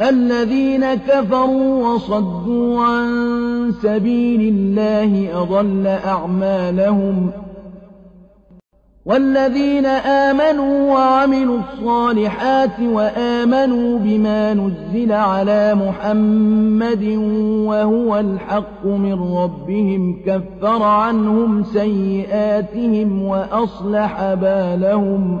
الذين كفروا وصدوا عن سبيل الله أضل أعمالهم والذين آمنوا وعملوا الصالحات وآمنوا بما نزل على محمد وهو الحق من ربهم كفر عنهم سيئاتهم وأصلح بالهم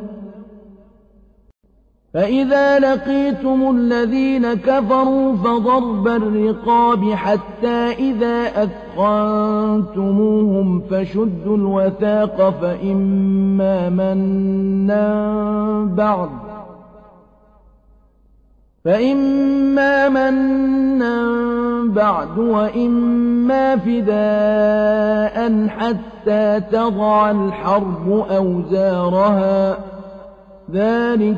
فإذا لقيتم الذين كفروا فضرب الرقاب حتى إذا أثخنتموهم فشدوا الوثاق فإما منا بعد فإما منا بعد وإما فداء حتى تضع الحرب أوزارها. ذلك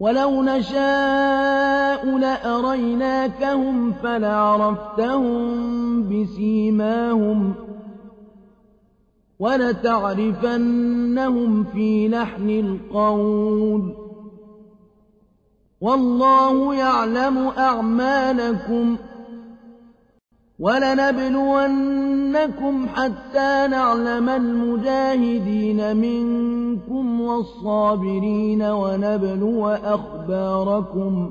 ولو نشاء لأريناكهم فلعرفتهم بسيماهم ولتعرفنهم في لحن القول والله يعلم أعمالكم ولنبلونكم حتى نعلم المجاهدين منكم والصابرين ونبلو أخباركم